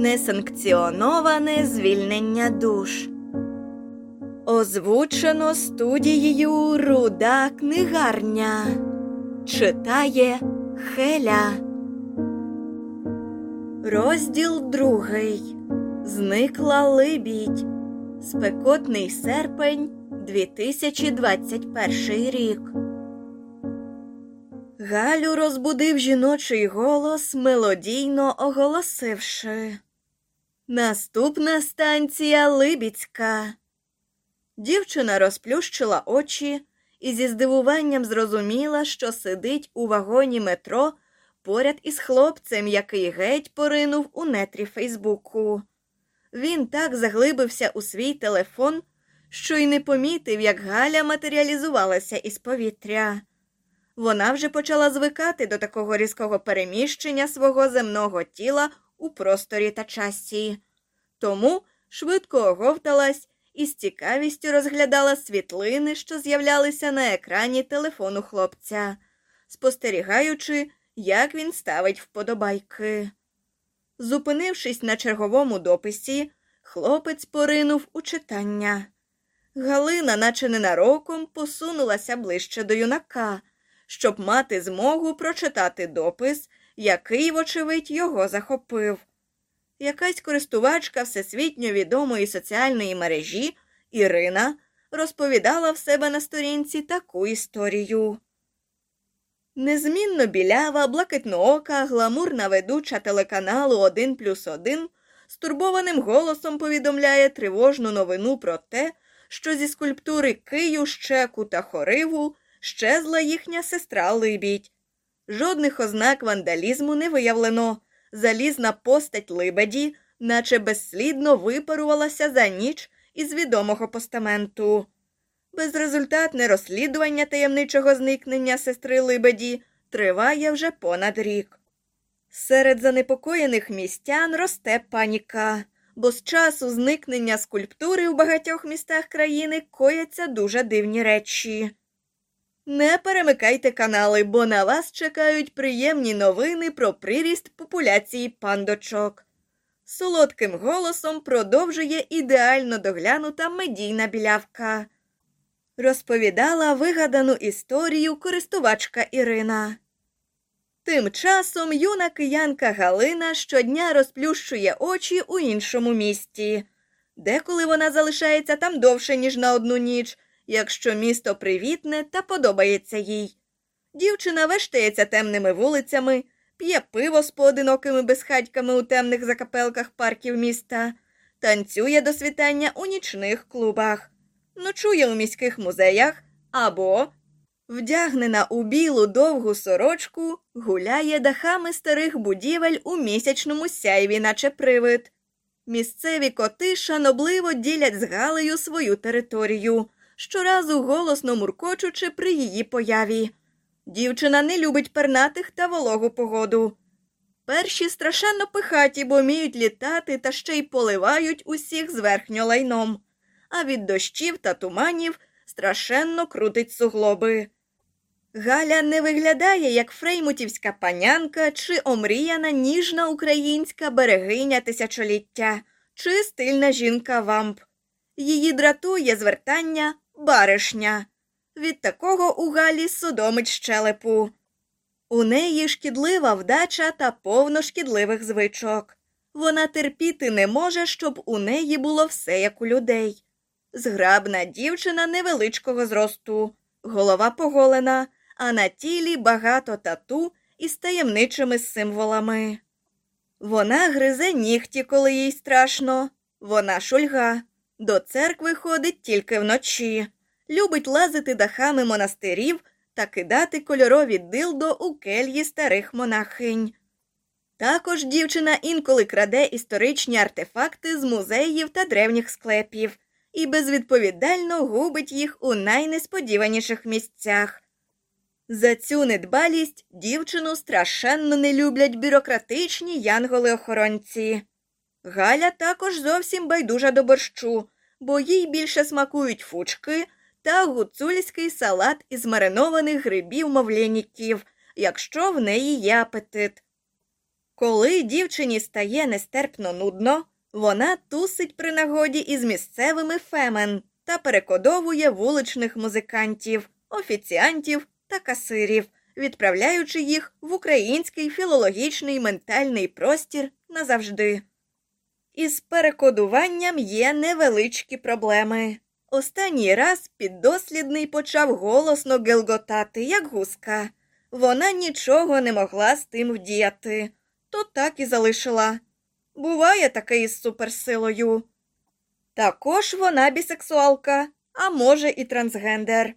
Несанкціоноване звільнення душ. Озвучено студією Руда книгарня. Читає Хеля. Розділ другий. Зникла либідь. Спекотний серпень 2021 рік. Галю розбудив жіночий голос, мелодійно оголосивши. Наступна станція Либіцька. Дівчина розплющила очі і зі здивуванням зрозуміла, що сидить у вагоні метро поряд із хлопцем, який геть поринув у нетрі Фейсбуку. Він так заглибився у свій телефон, що й не помітив, як Галя матеріалізувалася із повітря. Вона вже почала звикати до такого різкого переміщення свого земного тіла у просторі та часі. Тому швидко оговталась і з цікавістю розглядала світлини, що з'являлися на екрані телефону хлопця, спостерігаючи, як він ставить вподобайки. Зупинившись на черговому дописі, хлопець поринув у читання. Галина, наче ненароком, посунулася ближче до юнака, щоб мати змогу прочитати допис, який, вочевидь, його захопив. Якась користувачка всесвітньо відомої соціальної мережі Ірина розповідала в себе на сторінці таку історію. Незмінно білява, блакитноока, гламурна ведуча телеканалу «1 плюс 1» стурбованим голосом повідомляє тривожну новину про те, що зі скульптури Кию, Щеку та Хориву щезла їхня сестра Либідь. Жодних ознак вандалізму не виявлено. Залізна постать Либеді, наче безслідно випарувалася за ніч із відомого постаменту. Безрезультатне розслідування таємничого зникнення сестри Либеді триває вже понад рік. Серед занепокоєних містян росте паніка, бо з часу зникнення скульптури в багатьох містах країни кояться дуже дивні речі. Не перемикайте канали, бо на вас чекають приємні новини про приріст популяції пандочок. Солодким голосом продовжує ідеально доглянута медійна білявка. Розповідала вигадану історію користувачка Ірина. Тим часом юна киянка Галина щодня розплющує очі у іншому місті. Деколи вона залишається там довше, ніж на одну ніч, якщо місто привітне та подобається їй. Дівчина вештається темними вулицями, п'є пиво з поодинокими безхатьками у темних закапелках парків міста, танцює до світання у нічних клубах, ночує у міських музеях або Вдягнена у білу довгу сорочку, гуляє дахами старих будівель у місячному сяйві, наче привид. Місцеві коти шанобливо ділять з Галею свою територію, щоразу голосно муркочучи при її появі. Дівчина не любить пернатих та вологу погоду. Перші страшенно пихаті, бо вміють літати та ще й поливають усіх зверхньо лайном, а від дощів та туманів страшенно крутить суглоби. Галя не виглядає як фреймутівська панянка чи омріяна ніжна українська берегиня тисячоліття, чи стильна жінка вамп. Її дратує звертання баришня. Від такого у Галі судомить щелепу. У неї шкідлива вдача та повно шкідливих звичок. Вона терпіти не може, щоб у неї було все як у людей. Зграбна дівчина невеличкого зросту, голова поголена, а на тілі багато тату із таємничими символами. Вона гризе нігті, коли їй страшно. Вона шульга. До церкви ходить тільки вночі, любить лазити дахами монастирів та кидати кольорові дилдо у кельї старих монахинь. Також дівчина інколи краде історичні артефакти з музеїв та древніх склепів і безвідповідально губить їх у найнесподіваніших місцях. За цю недбалість дівчину страшенно не люблять бюрократичні янголи-охоронці. Галя також зовсім байдужа до борщу, бо їй більше смакують фучки та гуцульський салат із маринованих грибів мовленіків, якщо в неї є апетит. Коли дівчині стає нестерпно нудно, вона тусить при нагоді із місцевими фемен та перекодовує вуличних музикантів, офіціантів та касирів, відправляючи їх в український філологічний ментальний простір назавжди. Із перекодуванням є невеличкі проблеми. Останній раз піддослідний почав голосно гелготати, як гуска. Вона нічого не могла з тим вдіяти, то так і залишила. Буває таке із суперсилою. Також вона бісексуалка, а може, і трансгендер.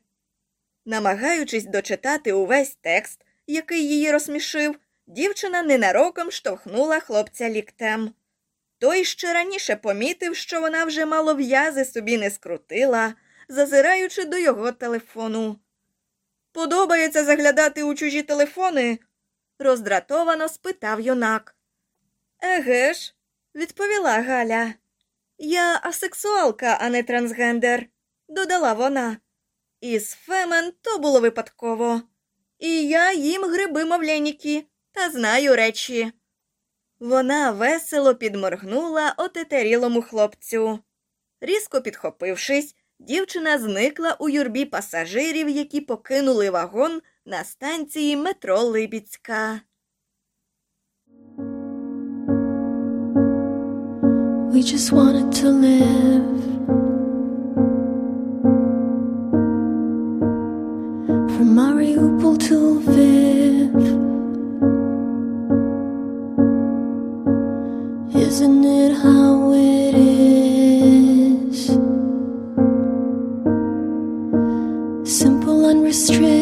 Намагаючись дочитати увесь текст, який її розсмішив, дівчина ненароком штовхнула хлопця ліктем. Той ще раніше помітив, що вона вже мало в'язи собі не скрутила, зазираючи до його телефону. Подобається заглядати у чужі телефони? роздратовано спитав юнак. Еге ж, відповіла Галя. Я асексуалка, а не трансгендер, додала вона. Із Фемен то було випадково. І я їм гриби мовленіки та знаю речі. Вона весело підморгнула отетерілому хлопцю. Різко підхопившись, дівчина зникла у юрбі пасажирів, які покинули вагон на станції метро Либіцька. We just wanted to live straight.